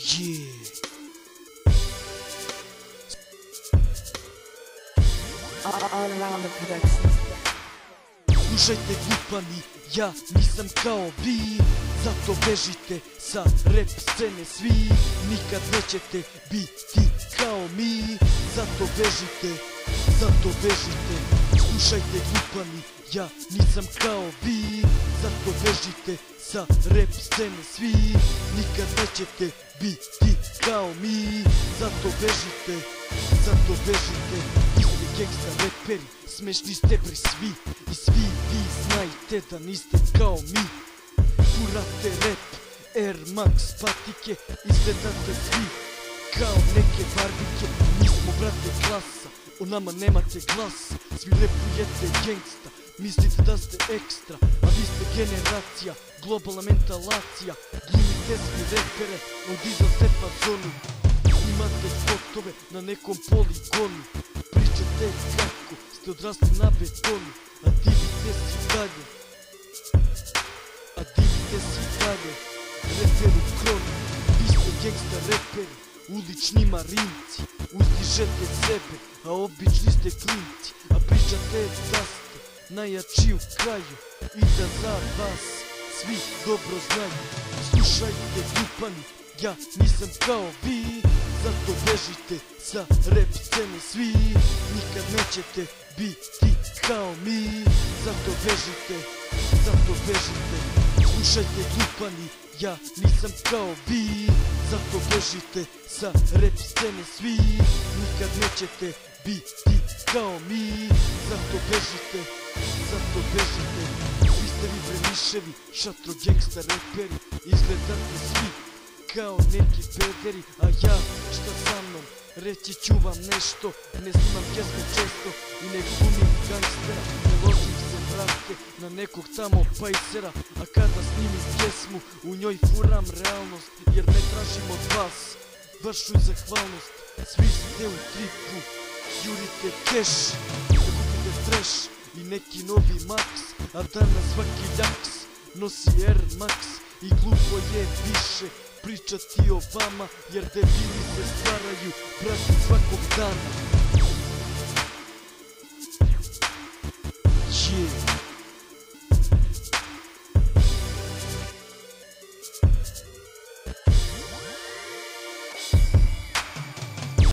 Yeah. Slušajte glupani, ja nisam kao vi. Zato bežite sa rap scene svi. Nikad nećete biti kao mi. Zato bežite, zato bežite. Slušajte glupani, ja nisam kao vi Зад повеждите са реп сцена сви Никъде че те би ти стал ми. Зад повеждите, зад повеждите И сте гекста репери, смешни сте пресви И сви ви знайте да не сте као ми. Фурате реп, Air Max патике И следата сви. Као неке барбике Ние смо брате класа, онама немате глас. Свиле поете генгста mislite da ste ekstra A vi ste generacija, globalna mentalacija. Glumite svi repere, od iza stepa zonu. Snimate spotove na nekom poligonu. Pričate kako ste odrasli na betonu A divite si dalje. A divite si dalje Reperu kronu Vi ste gangsta reperi Ulični marinci Uzdižete sebe A obični ste klinci A pričate da Najjači u kraju I da za vas Svi dobro znaju. Slušajte glupani Ja nisam kao vi Zato bežite sa rap scene svi. Nikad nećete biti kao mi Zato bežite, zato bežite. Slušajte glupani, ja nisam kao vi Zato bežite sa rap scene svi. Nikad nećete biti kao mi Zato bežite, Зад одежите ви Истери премишеви Шатро гекста репери Изгледат ми сви Као неки бедери А я шта са мном? Речи чувам нещо, Не снимам пјесме често И не глумим гангстера. Не ложим се братке На неког тамо пајсера А када снимим пјесму У њој фурам реалност Јер не тражим од вас. Вашу захвалност Сви сте у трипу Јурите кеш Да купите треш i neki novi max A danas svaki ljaks nosi Air Max I glupo je više pričati o vama Jer debili se stvaraju brati svakog dana